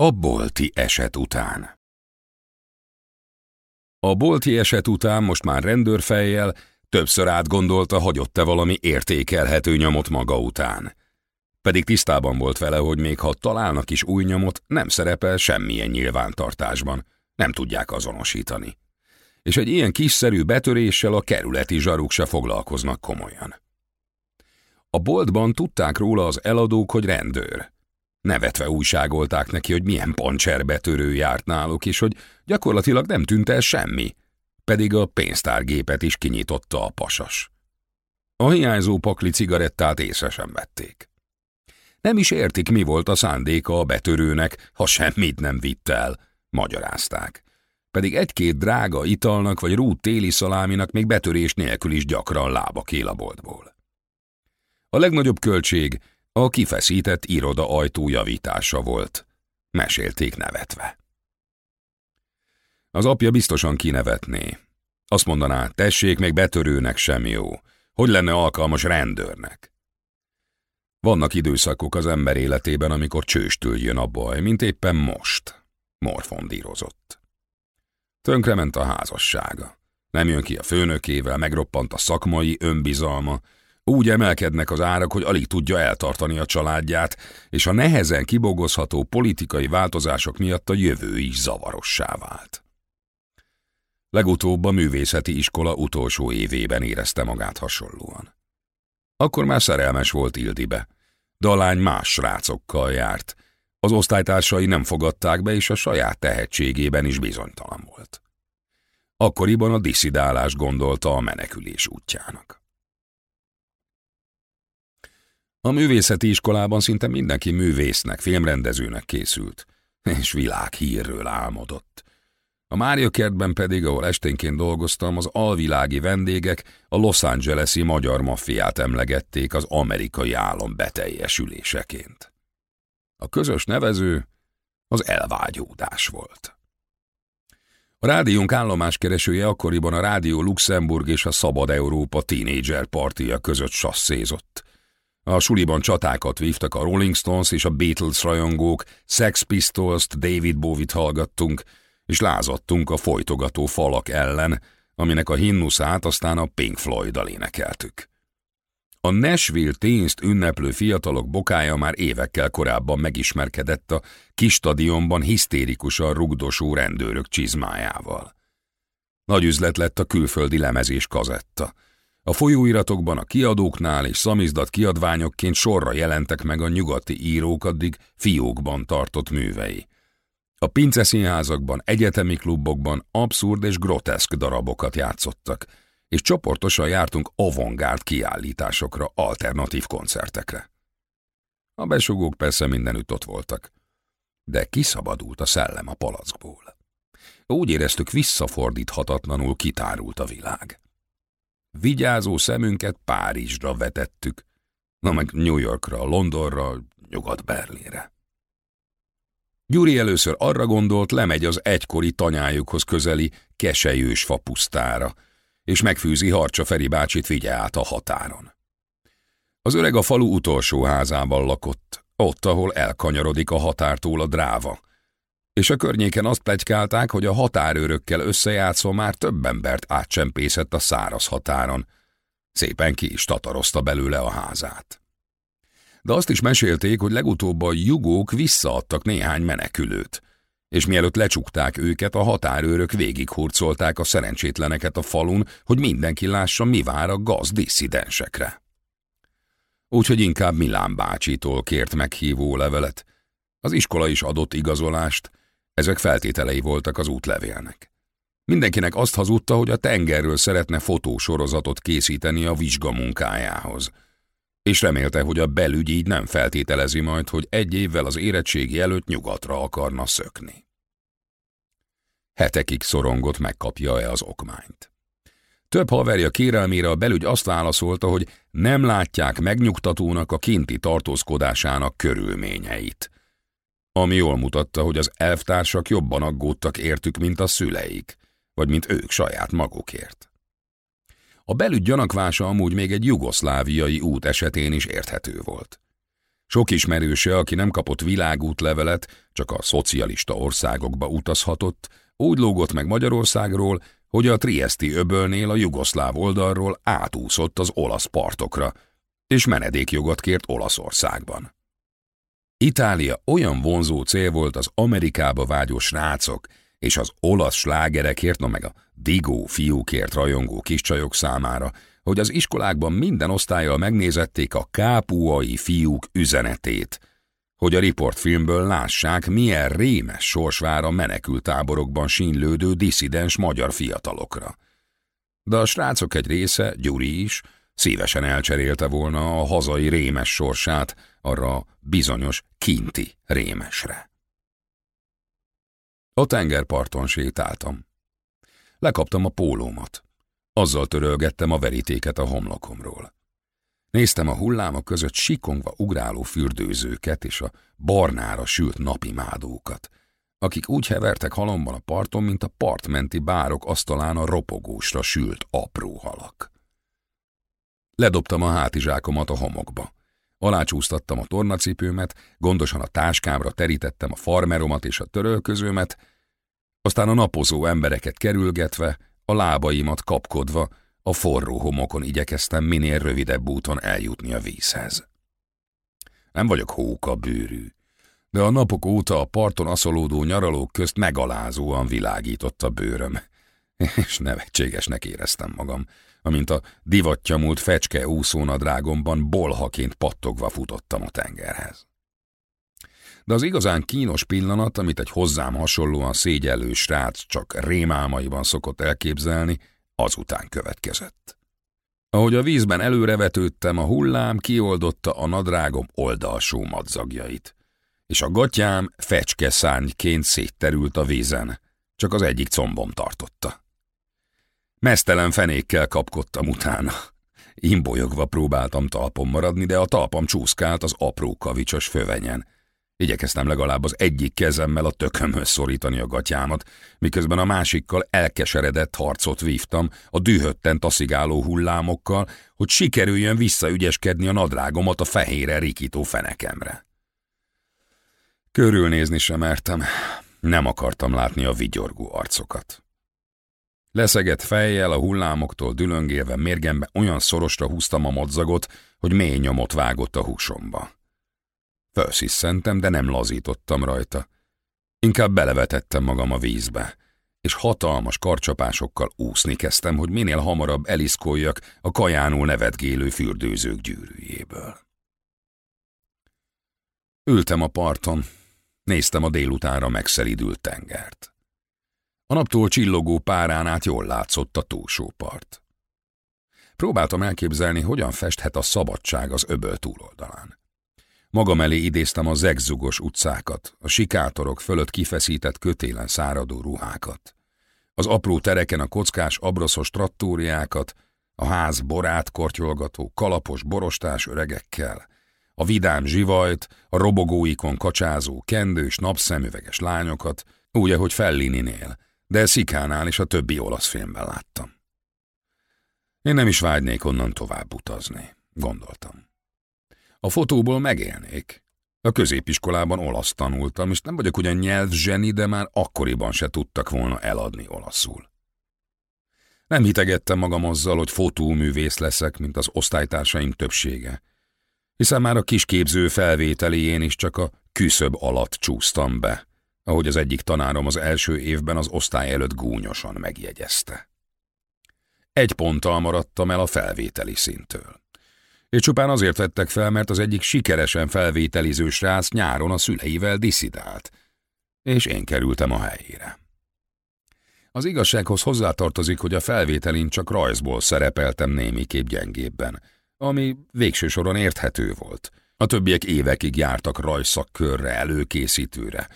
A bolti eset után A bolti eset után most már rendőrfejjel többször átgondolta, hagyott-e valami értékelhető nyomot maga után. Pedig tisztában volt vele, hogy még ha találnak is új nyomot, nem szerepel semmilyen nyilvántartásban, nem tudják azonosítani. És egy ilyen kiszerű betöréssel a kerületi zsaruk se foglalkoznak komolyan. A boltban tudták róla az eladók, hogy rendőr. Nevetve újságolták neki, hogy milyen pancserbetörő járt náluk, és hogy gyakorlatilag nem tűnt el semmi, pedig a pénztárgépet is kinyitotta a pasas. A hiányzó pakli cigarettát észre sem vették. Nem is értik, mi volt a szándéka a betörőnek, ha semmit nem vitt el, magyarázták. Pedig egy-két drága italnak vagy rút téli szaláminak még betörés nélkül is gyakran lába kél a boltból. A legnagyobb költség a kifeszített iroda ajtó javítása volt. Mesélték nevetve. Az apja biztosan kinevetné. Azt mondaná, tessék, még betörőnek sem jó. Hogy lenne alkalmas rendőrnek? Vannak időszakok az ember életében, amikor csőstől jön a baj, mint éppen most. Morfondírozott. Tönkrement a házassága. Nem jön ki a főnökével, megroppant a szakmai önbizalma, úgy emelkednek az árak, hogy alig tudja eltartani a családját, és a nehezen kibogozható politikai változások miatt a jövő is zavarossá vált. Legutóbb a művészeti iskola utolsó évében érezte magát hasonlóan. Akkor már szerelmes volt Ildibe, de a lány más srácokkal járt. Az osztálytársai nem fogadták be, és a saját tehetségében is bizonytalan volt. Akkoriban a diszidálás gondolta a menekülés útjának. A művészeti iskolában szinte mindenki művésznek, filmrendezőnek készült, és világhírről álmodott. A Mária kertben pedig, ahol esténként dolgoztam, az alvilági vendégek a Los Angeles-i magyar maffiát emlegették az amerikai álom beteljesüléseként. A közös nevező az elvágyódás volt. A rádiónk állomáskeresője akkoriban a Rádió Luxemburg és a Szabad Európa tínédzser partia között sasszézott. A suliban csatákat vívtak a Rolling Stones és a Beatles rajongók, Sex Pistols-t, David Bowie-t hallgattunk, és lázadtunk a folytogató falak ellen, aminek a himnuszát aztán a Pink Floyd-dal énekeltük. A Nashville tényzt ünneplő fiatalok bokája már évekkel korábban megismerkedett a kis stadionban hisztérikusan rugdosó rendőrök csizmájával. Nagy üzlet lett a külföldi lemezés kazetta. A folyóiratokban a kiadóknál és szamizdat kiadványokként sorra jelentek meg a nyugati írók addig fiókban tartott művei. A pinceszínházakban, egyetemi klubokban abszurd és groteszk darabokat játszottak, és csoportosan jártunk avantgárd kiállításokra, alternatív koncertekre. A besugók persze mindenütt ott voltak, de kiszabadult a szellem a palackból. Úgy éreztük, visszafordíthatatlanul kitárult a világ. Vigyázó szemünket Párizsra vetettük, na meg New Yorkra, Londonra, Nyugat-Berlinre. Gyuri először arra gondolt, lemegy az egykori tanyájukhoz közeli kesejős fapusztára, és megfűzi Harcsa Feri bácsit vigye át a határon. Az öreg a falu utolsó házában lakott, ott, ahol elkanyarodik a határtól a dráva, és a környéken azt plegykálták, hogy a határőrökkel összejátszva már több embert átcsempészett a száraz határon. Szépen ki is tatarozta belőle a házát. De azt is mesélték, hogy legutóbb a jugók visszaadtak néhány menekülőt, és mielőtt lecsukták őket, a határőrök végighurcolták a szerencsétleneket a falun, hogy mindenki lássa, mi vár a gaz disszidensekre. Úgyhogy inkább Milán bácsitól kért meghívó levelet. Az iskola is adott igazolást, ezek feltételei voltak az útlevélnek. Mindenkinek azt hazudta, hogy a tengerről szeretne fotósorozatot készíteni a vizsgamunkájához – és remélte, hogy a belügy így nem feltételezi majd, hogy egy évvel az érettségi előtt nyugatra akarna szökni. Hetekig szorongott, megkapja-e az okmányt. Több haverja kérelmére a belügy azt válaszolta, hogy nem látják megnyugtatónak a kinti tartózkodásának körülményeit. Ami jól mutatta, hogy az elvtársak jobban aggódtak értük, mint a szüleik, vagy mint ők saját magukért. A belügy gyanakvása amúgy még egy jugoszláviai út esetén is érthető volt. Sok ismerőse, aki nem kapott világútlevelet, csak a szocialista országokba utazhatott, úgy lógott meg Magyarországról, hogy a Triesti öbölnél a jugoszláv oldalról átúszott az olasz partokra, és menedékjogot kért Olaszországban. Itália olyan vonzó cél volt az Amerikába vágyó srácok és az olasz slágerekért, no meg a digó fiúkért rajongó kiscsajok számára, hogy az iskolákban minden osztályjal megnézették a kápuai fiúk üzenetét, hogy a riportfilmből lássák, milyen rémes sors vár a menekültáborokban sínlődő diszidens magyar fiatalokra. De a srácok egy része, Gyuri is, szívesen elcserélte volna a hazai rémes sorsát arra bizonyos kinti rémesre. A tengerparton sétáltam. Lekaptam a pólómat. Azzal törölgettem a verítéket a homlokomról. Néztem a hullámok között sikongva ugráló fürdőzőket és a barnára sült napi mádókat, akik úgy hevertek halomban a parton, mint a partmenti bárok asztalán a ropogósra sült apró halak. Ledobtam a hátizsákomat a homokba. Alácsúsztattam a tornacipőmet, gondosan a táskámra terítettem a farmeromat és a törölközőmet, aztán a napozó embereket kerülgetve, a lábaimat kapkodva, a forró homokon igyekeztem minél rövidebb úton eljutni a vízhez. Nem vagyok hóka bőrű, de a napok óta a parton aszolódó nyaralók közt megalázóan világított a bőröm, és nevetségesnek éreztem magam, amint a divattyamult fecske úszónadrágomban bolhaként pattogva futottam a tengerhez. De az igazán kínos pillanat, amit egy hozzám hasonlóan szégyellő srác csak rémálmaiban szokott elképzelni, azután következett. Ahogy a vízben előrevetődtem, a hullám kioldotta a nadrágom oldalsó madzagjait, és a gatyám fecske szárnyként szétterült a vízen, csak az egyik combom tartotta. Mesztelen fenékkel kapkodtam utána. Imbolyogva próbáltam talpon maradni, de a talpam csúszkált az apró kavicsos fövenyen, Igyekeztem legalább az egyik kezemmel a tökömhöz szorítani a gatyámat, miközben a másikkal elkeseredett harcot vívtam a dühötten taszigáló hullámokkal, hogy sikerüljön visszaügyeskedni a nadrágomat a fehére rikító fenekemre. Körülnézni sem mertem, nem akartam látni a vigyorgó arcokat. Leszegett fejjel a hullámoktól dülöngélve mérgembe olyan szorosra húztam a modzagot, hogy mély nyomot vágott a húsomba. Felszisszentem, de nem lazítottam rajta. Inkább belevetettem magam a vízbe, és hatalmas karcsapásokkal úszni kezdtem, hogy minél hamarabb eliszkoljak a kajánul nevetgélő fürdőzők gyűrűjéből. Ültem a parton, néztem a délutánra megszelidült tengert. A naptól csillogó párán át jól látszott a túlsó part. Próbáltam elképzelni, hogyan festhet a szabadság az öböl túloldalán. Magam elé idéztem a zegzugos utcákat, a sikátorok fölött kifeszített kötélen száradó ruhákat. Az apró tereken a kockás abroszos trattóriákat, a ház borát kortyolgató, kalapos borostás öregekkel, a vidám zsivajt, a robogóikon kacsázó, kendős, napszemüveges lányokat, úgy, ahogy Fellininél, de Szikánál és a többi olasz filmben láttam. Én nem is vágynék onnan tovább utazni, gondoltam. A fotóból megélnék. A középiskolában olasz tanultam, és nem vagyok ugyan nyelvzseni, de már akkoriban se tudtak volna eladni olaszul. Nem hitegettem magam azzal, hogy fotóművész leszek, mint az osztálytársaim többsége, hiszen már a kisképző felvételién is csak a küszöb alatt csúsztam be, ahogy az egyik tanárom az első évben az osztály előtt gúnyosan megjegyezte. Egy ponttal maradtam el a felvételi szintől és csupán azért vettek fel, mert az egyik sikeresen felvételiző srác nyáron a szüleivel diszidált, és én kerültem a helyére. Az igazsághoz hozzátartozik, hogy a felvételin csak rajzból szerepeltem némiképp gyengébben, ami végső soron érthető volt. A többiek évekig jártak rajszakkörre, előkészítőre.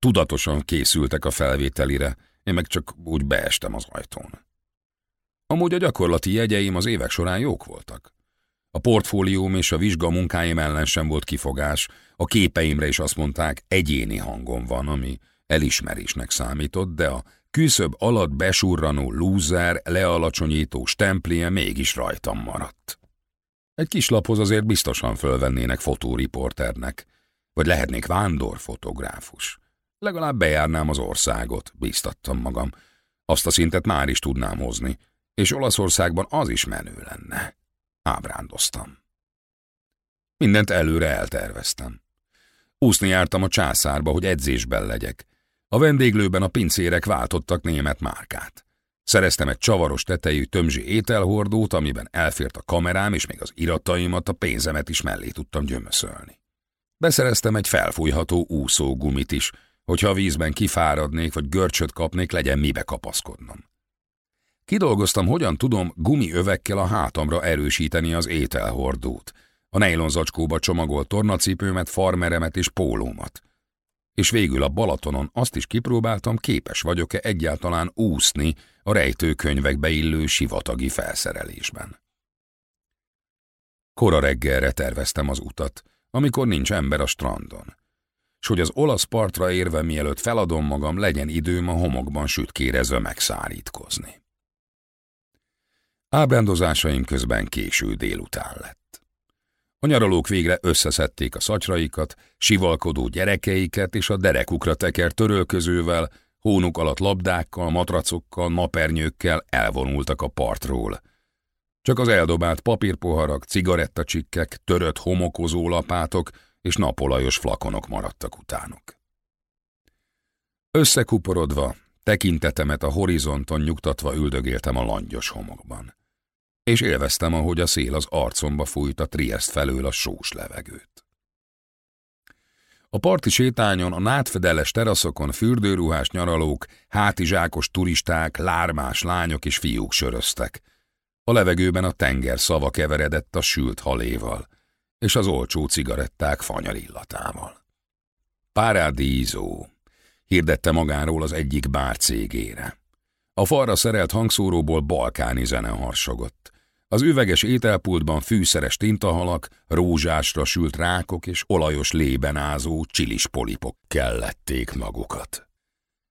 Tudatosan készültek a felvételire, én meg csak úgy beestem az ajtón. Amúgy a gyakorlati jegyeim az évek során jók voltak. A portfólióm és a vizsga munkáim ellen sem volt kifogás, a képeimre is azt mondták, egyéni hangom van, ami elismerésnek számított, de a küszöb alatt besurranó lúzer, lealacsonyító stemplie mégis rajtam maradt. Egy kis laphoz azért biztosan fölvennének fotóriporternek, vagy lehetnék vándorfotográfus. Legalább bejárnám az országot, bíztattam magam. Azt a szintet már is tudnám hozni, és Olaszországban az is menő lenne. Ábrándoztam. Mindent előre elterveztem. Úszni jártam a császárba, hogy edzésben legyek. A vendéglőben a pincérek váltottak német márkát. Szereztem egy csavaros tetejű tömzsi ételhordót, amiben elfért a kamerám, és még az irataimat, a pénzemet is mellé tudtam gyömöszölni. Beszereztem egy felfújható úszógumit is, hogyha a vízben kifáradnék, vagy görcsöt kapnék, legyen mibe kapaszkodnom. Kidolgoztam, hogyan tudom gumiövekkel a hátamra erősíteni az ételhordót, a nejlonzacskóba csomagolt tornacipőmet, farmeremet és pólómat. És végül a Balatonon azt is kipróbáltam, képes vagyok-e egyáltalán úszni a rejtőkönyvekbe illő sivatagi felszerelésben. Kora reggelre terveztem az utat, amikor nincs ember a strandon. S hogy az olasz partra érve mielőtt feladom magam, legyen időm a homokban sütkérezve megszárítkozni. Ábrándozásaim közben késő délután lett. A nyaralók végre összeszedték a szatyraikat, sivalkodó gyerekeiket és a derekukra teker törölközővel, hónuk alatt labdákkal, matracokkal, napernyőkkel elvonultak a partról. Csak az eldobált papírpoharak, cigarettacsikkek, törött homokozó lapátok és napolajos flakonok maradtak utánuk. Összekuporodva, tekintetemet a horizonton nyugtatva üldögéltem a langyos homokban és élveztem, ahogy a szél az arcomba fújt a Triest felől a sós levegőt. A parti sétányon, a nátfedeles teraszokon fürdőruhás nyaralók, hátizsákos turisták, lármás lányok és fiúk söröztek. A levegőben a tenger szava keveredett a sült haléval, és az olcsó cigaretták fanyar illatával. Paradiso, hirdette magáról az egyik bár cégére. A falra szerelt hangszóróból balkáni zene harsogott. Az üveges ételpultban fűszeres tintahalak, rózsásra sült rákok és olajos lében ázó csilis polipok kellették magukat.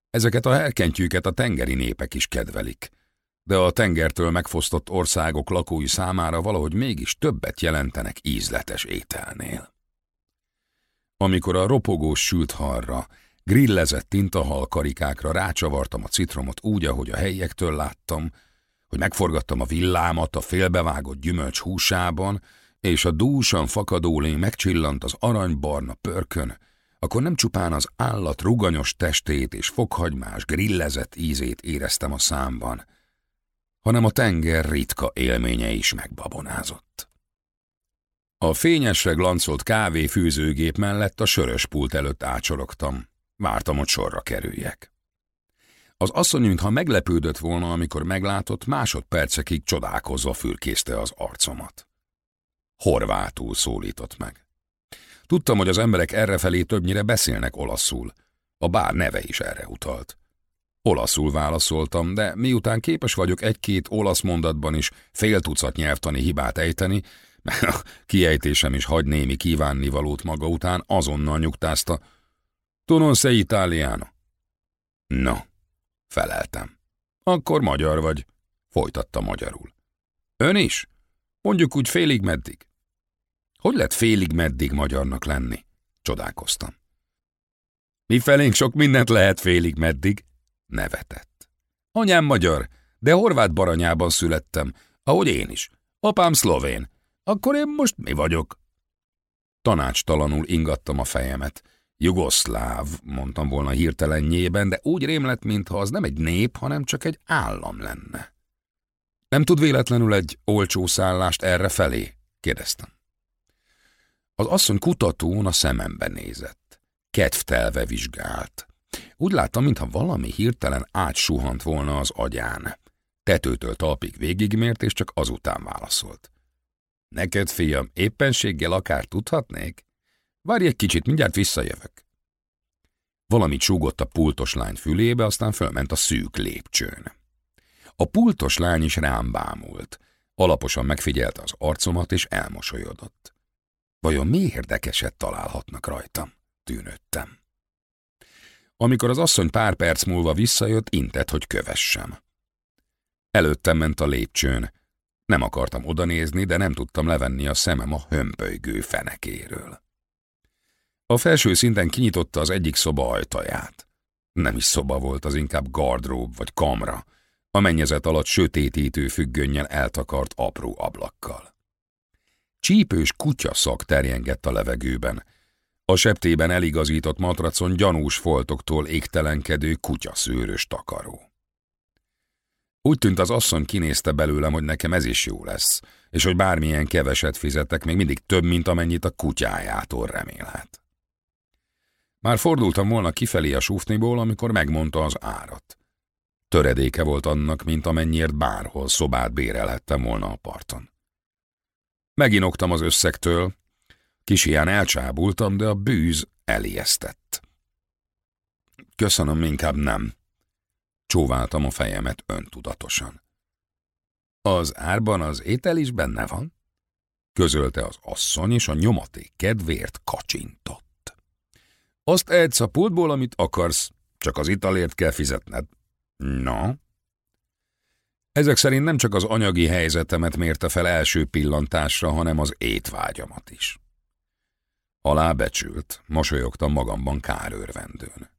Ezeket a herkentyűket a tengeri népek is kedvelik, de a tengertől megfosztott országok lakói számára valahogy mégis többet jelentenek ízletes ételnél. Amikor a ropogós sült halra, grillezett tintahal karikákra rácsavartam a citromot úgy, ahogy a helyiektől láttam, hogy megforgattam a villámat a félbevágott gyümölcs húsában, és a dúsan fakadó lény megcsillant az aranybarna pörkön, akkor nem csupán az állat ruganyos testét és fokhagymás grillezett ízét éreztem a számban, hanem a tenger ritka élménye is megbabonázott. A fényesre glancolt kávéfűzőgép mellett a sörös pult előtt ácsorogtam, vártam, hogy sorra kerüljek. Az asszony, mintha meglepődött volna, amikor meglátott, másodpercekig csodálkozva fürkészte az arcomat. Horvátul szólított meg. Tudtam, hogy az emberek errefelé többnyire beszélnek olaszul. A bár neve is erre utalt. Olaszul válaszoltam, de miután képes vagyok egy-két olasz mondatban is fél tucat nyelvtani hibát ejteni, mert a kiejtésem is hagy némi kívánnivalót maga után, azonnal nyugtázta. Tu non sei italiano? No, Feleltem. Akkor magyar vagy, folytatta magyarul. Ön is? Mondjuk úgy félig meddig. Hogy lett félig meddig magyarnak lenni? Csodálkoztam. Mi felénk sok mindent lehet félig meddig, nevetett. Anyám magyar, de horvát baranyában születtem, ahogy én is. Apám szlovén. Akkor én most mi vagyok? Tanácstalanul ingattam a fejemet. Jugoszláv, mondtam volna hirtelennyében, de úgy rém lett, mintha az nem egy nép, hanem csak egy állam lenne. Nem tud véletlenül egy olcsó szállást erre felé? kérdeztem. Az asszony kutatón a szemembe nézett. Kedvtelve vizsgált. Úgy láttam, mintha valami hirtelen átsuhant volna az agyán. Tetőtől talpig végigmért, és csak azután válaszolt. Neked, fiam, éppenséggel akár tudhatnék? Várj egy kicsit, mindjárt visszajövök. Valamit súgott a pultos lány fülébe, aztán fölment a szűk lépcsőn. A pultos lány is rám bámult. Alaposan megfigyelte az arcomat, és elmosolyodott. Vajon mi érdekeset találhatnak rajtam? Tűnődtem. Amikor az asszony pár perc múlva visszajött, intett, hogy kövessem. Előttem ment a lépcsőn. Nem akartam odanézni, de nem tudtam levenni a szemem a hömpölygő fenekéről. A felső szinten kinyitotta az egyik szoba ajtaját. Nem is szoba volt, az inkább gardrób vagy kamra, a mennyezet alatt sötétítő függönnyel eltakart apró ablakkal. Csípős kutyaszak terjengett a levegőben. A septében eligazított matracon gyanús foltoktól égtelenkedő kutyaszőrös takaró. Úgy tűnt az asszony kinézte belőlem, hogy nekem ez is jó lesz, és hogy bármilyen keveset fizetek, még mindig több, mint amennyit a kutyájától remélhet. Már fordultam volna kifelé a súfniból, amikor megmondta az árat. Töredéke volt annak, mint amennyiért bárhol szobát bérelhettem volna a parton. Meginoktam az összegtől, kis ilyen elcsábultam, de a bűz elijesztett. Köszönöm, inkább nem. Csóváltam a fejemet öntudatosan. Az árban az étel is benne van? Közölte az asszony, és a nyomaték kedvéért kacsintott. Azt ehetsz a pultból, amit akarsz, csak az italért kell fizetned. Na? Ezek szerint nem csak az anyagi helyzetemet mérte fel első pillantásra, hanem az étvágyamat is. Alábecsült, mosolyogtam magamban kárőrvendőn.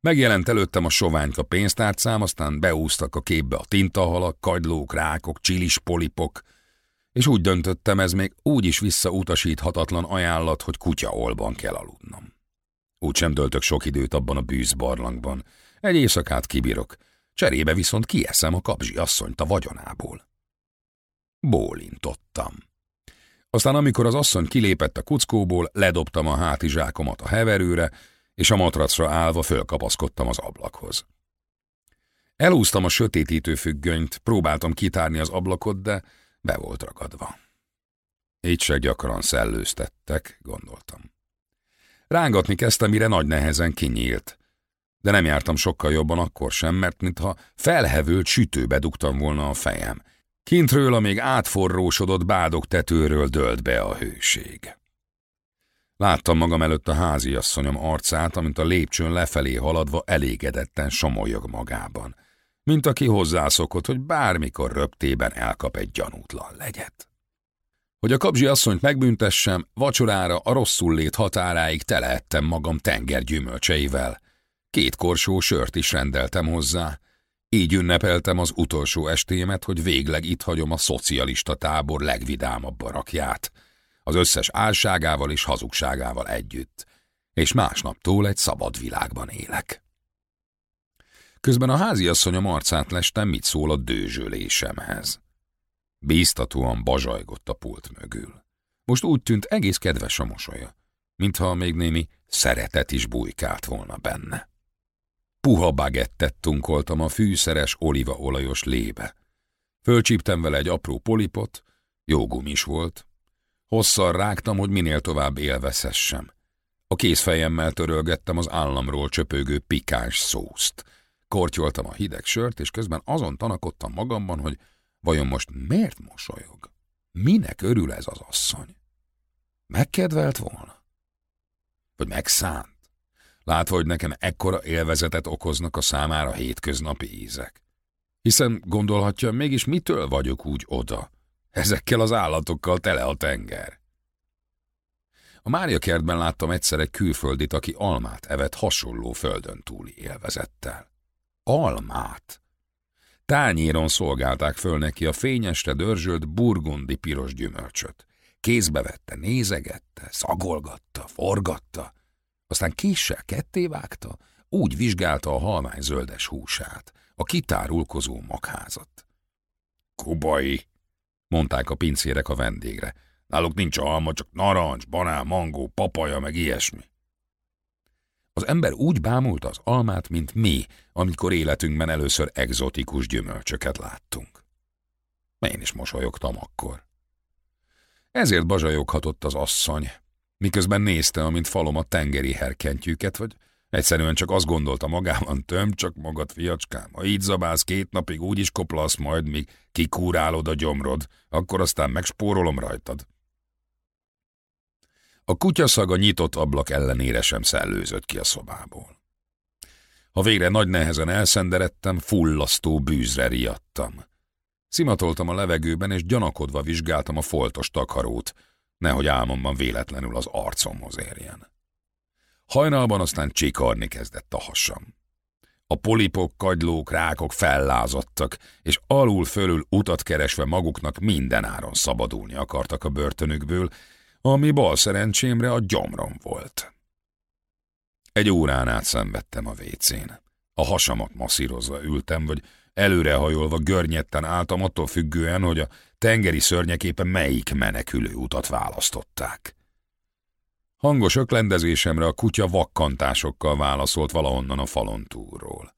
Megjelent előttem a soványka pénztárcám, aztán beúztak a képbe a tintahalak, kagylók, rákok, csilis polipok, és úgy döntöttem, ez még úgy is visszautasíthatatlan ajánlat, hogy kutyaolban kell aludnom. Úgy sem döltök sok időt abban a bűzbarlangban. Egy éjszakát kibírok, cserébe viszont kieszem a kapzsi asszonyt a vagyonából. Bólintottam. Aztán amikor az asszony kilépett a kuckóból, ledobtam a hátizsákomat a heverőre, és a matracra állva fölkapaszkodtam az ablakhoz. Elúztam a sötétítő függönyt, próbáltam kitárni az ablakot, de be volt ragadva. Így se gyakran szellőztettek, gondoltam. Rángatni kezdtem, mire nagy nehezen kinyílt. De nem jártam sokkal jobban akkor sem, mert mintha felhevült sütőbe dugtam volna a fejem. Kintről a még átforrósodott bádok tetőről dölt be a hőség. Láttam magam előtt a háziasszonyom arcát, amint a lépcsőn lefelé haladva elégedetten somolyog magában, mint aki hozzászokott, hogy bármikor röptében elkap egy gyanútlan legyet. Hogy a kapzsi asszonyt megbüntessem, vacsorára a rosszul lét határáig telehettem magam tenger gyümölcseivel. Két korsó sört is rendeltem hozzá. Így ünnepeltem az utolsó estémet, hogy végleg itt hagyom a szocialista tábor legvidámabb barakját – az összes álságával és hazugságával együtt, és másnaptól egy szabad világban élek. Közben a háziasszonyom arcát lestem, mit szól a dőzsölésemhez. Bíztatóan bazsajgott a pult mögül. Most úgy tűnt egész kedves a mosolya, mintha még némi szeretet is bujkált volna benne. Puha bagettet tunkoltam a fűszeres olívaolajos lébe. Fölcsíptem vele egy apró polipot, jó gumis volt, Hosszal rágtam, hogy minél tovább élvezhessem. A kézfejemmel törölgettem az államról csöpögő pikáns szószt. Kortyoltam a hideg sört, és közben azon tanakodtam magamban, hogy vajon most miért mosolyog? Minek örül ez az asszony? Megkedvelt volna? Vagy megszánt? Látva, hogy nekem ekkora élvezetet okoznak a számára hétköznapi ízek. Hiszen gondolhatja, mégis mitől vagyok úgy oda? Ezekkel az állatokkal tele a tenger. A Mária kertben láttam egyszer egy külföldit, aki almát evett hasonló földön túli élvezettel. Almát! Tányéron szolgálták föl neki a fényesre dörzsölt burgundi piros gyümölcsöt. Kézbe vette, nézegette, szagolgatta, forgatta, aztán késsel ketté vágta, úgy vizsgálta a halmány zöldes húsát, a kitárulkozó magházat. Kubai, mondták a pincérek a vendégre. Náluk nincs alma, csak narancs, banán, mangó, papaja, meg ilyesmi. Az ember úgy bámult az almát, mint mi, amikor életünkben először egzotikus gyümölcsöket láttunk. Én is mosolyogtam akkor. Ezért bazsajoghatott az asszony, miközben nézte, amint falom a tengeri herkentyűket, vagy Egyszerűen csak azt gondolta magában, töm csak magad, fiacskám. Ha így zabálsz két napig, úgy is koplasz majd, míg kikúrálod a gyomrod, akkor aztán megspórolom rajtad. A kutyaszaga nyitott ablak ellenére sem szellőzött ki a szobából. Ha végre nagy nehezen elszenderedtem, fullasztó bűzre riadtam. Szimatoltam a levegőben, és gyanakodva vizsgáltam a foltos takarót, nehogy álmomban véletlenül az arcomhoz érjen. Hajnalban aztán csikarni kezdett a hasam. A polipok, kagylók, rákok fellázadtak, és alul-fölül utat keresve maguknak mindenáron szabadulni akartak a börtönükből, ami bal szerencsémre a gyomrom volt. Egy órán át szenvedtem a vécén. A hasamat masszírozva ültem, vagy előrehajolva görnyetten álltam attól függően, hogy a tengeri szörnyeképpen melyik menekülő utat választották. Hangos öklendezésemre a kutya vakkantásokkal válaszolt valahonnan a falon túlról.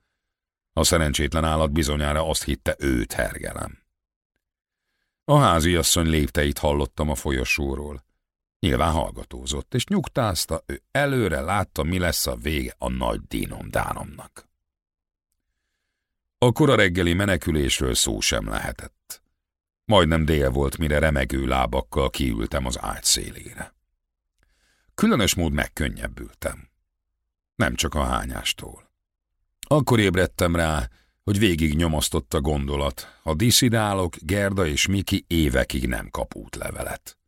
A szerencsétlen állat bizonyára azt hitte, őt hergelem. A háziasszony lépteit hallottam a folyosóról. Nyilván hallgatózott, és nyugtázta, ő előre látta, mi lesz a vége a nagy dínom-dánomnak. A kora reggeli menekülésről szó sem lehetett. Majdnem dél volt, mire remegő lábakkal kiültem az ágy szélére. Különös mód megkönnyebbültem. Nem csak a hányástól. Akkor ébredtem rá, hogy végig nyomasztott a gondolat. A diszidálok, Gerda és Miki évekig nem kap útlevelet.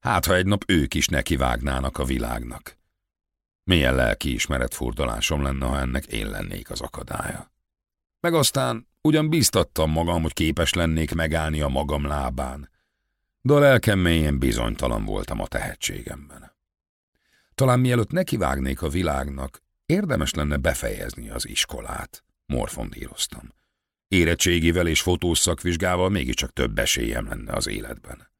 Hát, ha egy nap ők is nekivágnának a világnak. Milyen lelki ismeret furdalásom lenne, ha ennek én lennék az akadálya. Meg aztán ugyan bíztattam magam, hogy képes lennék megállni a magam lábán, de a lelkem mélyen bizonytalan voltam a tehetségemben. Talán mielőtt nekivágnék a világnak, érdemes lenne befejezni az iskolát, morfondíroztam. Érettségivel és fotószakvizsgával mégiscsak több esélyem lenne az életben.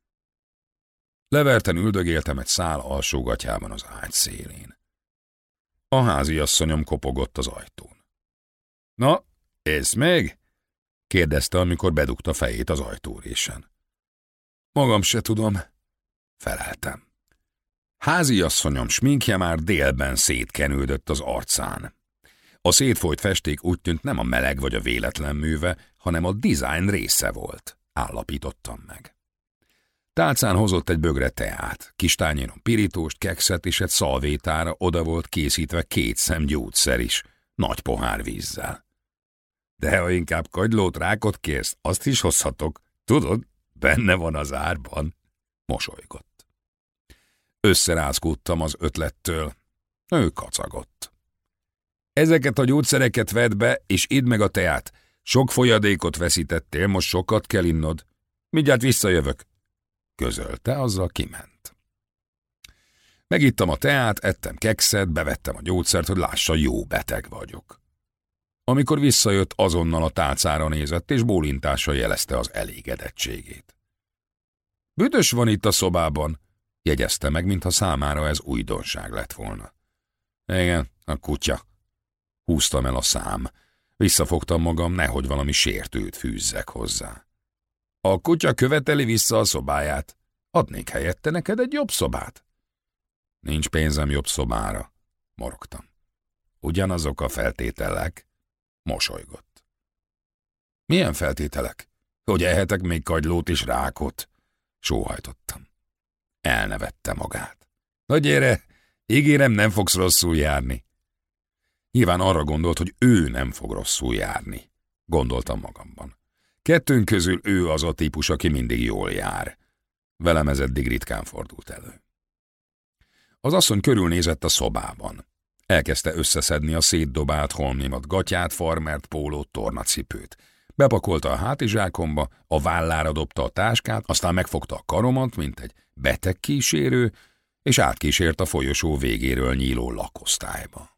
Leverten üldögéltem egy szál alsógatjában az ágy szélén. A háziasszonyom kopogott az ajtón. Na, ész még? kérdezte, amikor bedugta fejét az ajtórésen. Magam se tudom, feleltem. Háziasszonyom sminkje már délben szétkenődött az arcán. A szétfolyt festék úgy tűnt nem a meleg vagy a véletlen műve, hanem a design része volt, állapítottam meg. Tálcán hozott egy bögre teát, kis tányéron pirítóst, kekszet és egy szalvétára oda volt készítve két szem gyógyszer is, nagy pohár vízzel. De ha inkább kagylót, rákot kérsz, azt is hozhatok. Tudod, benne van az árban. Mosolygott. Összerázkódtam az ötlettől. Ő kacagott. Ezeket a gyógyszereket vedd be, és idd meg a teát. Sok folyadékot veszítettél, most sokat kell innod. Mindjárt visszajövök közölte, azzal kiment. Megittam a teát, ettem kekszet, bevettem a gyógyszert, hogy lássa, jó beteg vagyok. Amikor visszajött, azonnal a tálcára nézett, és bólintással jelezte az elégedettségét. Büdös van itt a szobában, jegyezte meg, mintha számára ez újdonság lett volna. Igen, a kutya. Húztam el a szám. Visszafogtam magam, nehogy valami sértőt fűzzek hozzá. A kutya követeli vissza a szobáját. Adnék helyette neked egy jobb szobát. Nincs pénzem jobb szobára, morogtam. Ugyanazok a feltételek? Mosolygott. Milyen feltételek? Hogy ehetek még kagylót és rákot? Sóhajtottam. Elnevette magát. Na gyere, ígérem, nem fogsz rosszul járni. Nyilván arra gondolt, hogy ő nem fog rosszul járni, gondoltam magamban. Kettőnk közül ő az a típus, aki mindig jól jár. Velem ez eddig ritkán fordult elő. Az asszony körülnézett a szobában. Elkezdte összeszedni a szétdobált holmimat, gatyát, farmert, pólót, tornacipőt. Bepakolta a hátizsákomba, a vállára dobta a táskát, aztán megfogta a karomat, mint egy beteg kísérő, és átkísért a folyosó végéről nyíló lakosztályba.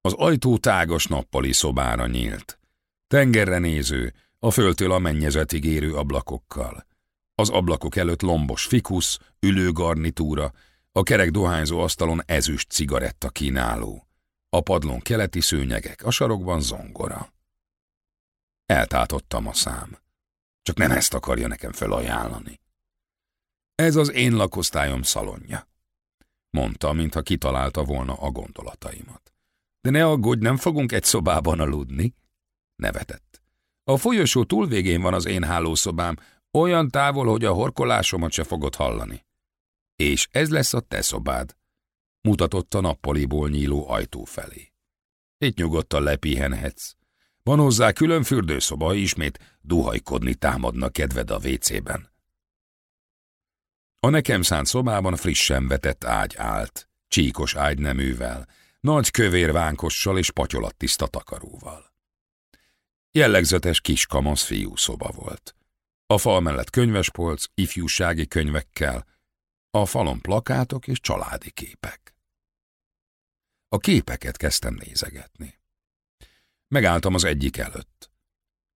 Az ajtó tágas nappali szobára nyílt. Tengerre néző, a földtől a mennyezetig érő ablakokkal. Az ablakok előtt lombos fikusz, ülőgarnitúra, a kerek dohányzó asztalon ezüst cigaretta kínáló. A padlón keleti szőnyegek, a sarokban zongora. Eltátottam a szám. Csak nem ezt akarja nekem felajánlani. Ez az én lakosztályom szalonja, mondta, mintha kitalálta volna a gondolataimat. De ne aggódj, nem fogunk egy szobában aludni. Nevetett. A folyosó túlvégén van az én hálószobám, olyan távol, hogy a horkolásomat se fogod hallani. És ez lesz a te szobád, mutatott a nappaliból nyíló ajtó felé. Itt nyugodtan lepihenhetsz. Van hozzá külön fürdőszoba, ismét duhajkodni támadna kedved a vécében. A nekem szánt szobában frissen vetett ágy állt, csíkos ágyneművel, nagy kövér vánkossal és patyolattiszta takaróval. Jellegzetes kis kamasz fiú szoba volt. A fal mellett könyvespolc, ifjúsági könyvekkel, a falon plakátok és családi képek. A képeket kezdtem nézegetni. Megálltam az egyik előtt.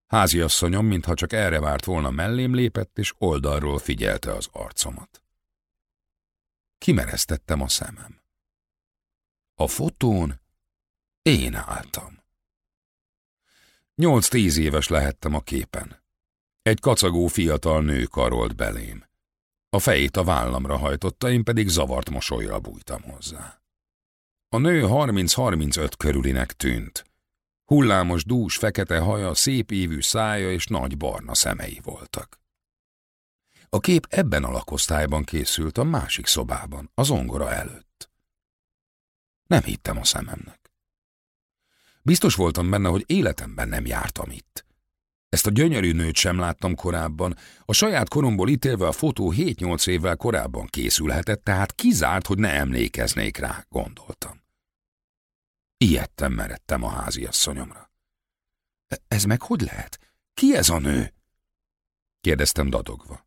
Háziasszonyom, mintha csak erre várt volna mellém lépett, és oldalról figyelte az arcomat. Kimeresztettem a szemem. A fotón én álltam. Nyolc-tíz éves lehettem a képen. Egy kacagó fiatal nő karolt belém. A fejét a vállamra hajtotta, én pedig zavart mosolyra bújtam hozzá. A nő 30-35 körülinek tűnt. Hullámos, dús, fekete haja, szép ívű szája és nagy barna szemei voltak. A kép ebben a lakosztályban készült a másik szobában, az ongora előtt. Nem hittem a szememnek. Biztos voltam benne, hogy életemben nem jártam itt. Ezt a gyönyörű nőt sem láttam korábban. A saját koromból ítélve a fotó 7-8 évvel korábban készülhetett, tehát kizárt, hogy ne emlékeznék rá, gondoltam. Ijedtem meredtem a háziasszonyomra. E, ez meg hogy lehet? Ki ez a nő? kérdeztem dadogva.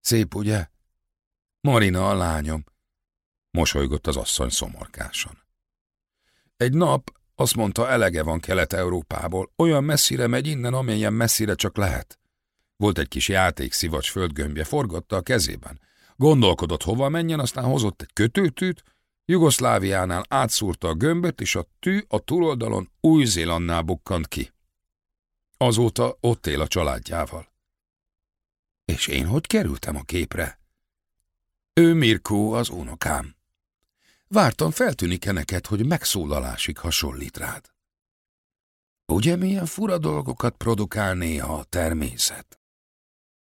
Szép, ugye? Marina a lányom, mosolygott az asszony szomorkásan. Egy nap azt mondta, elege van Kelet-Európából, olyan messzire megy innen, amelyen messzire csak lehet. Volt egy kis játékszivacs földgömbje, forgatta a kezében. Gondolkodott, hova menjen, aztán hozott egy kötőtűt, Jugoszláviánál átszúrta a gömböt, és a tű a túloldalon Új-Zélandnál bukkant ki. Azóta ott él a családjával. És én hogy kerültem a képre? Ő Mirkó az unokám. Vártam, feltűnik-e neked, hogy megszólalásig hasonlít rád. Ugye milyen fura dolgokat produkál néha a természet?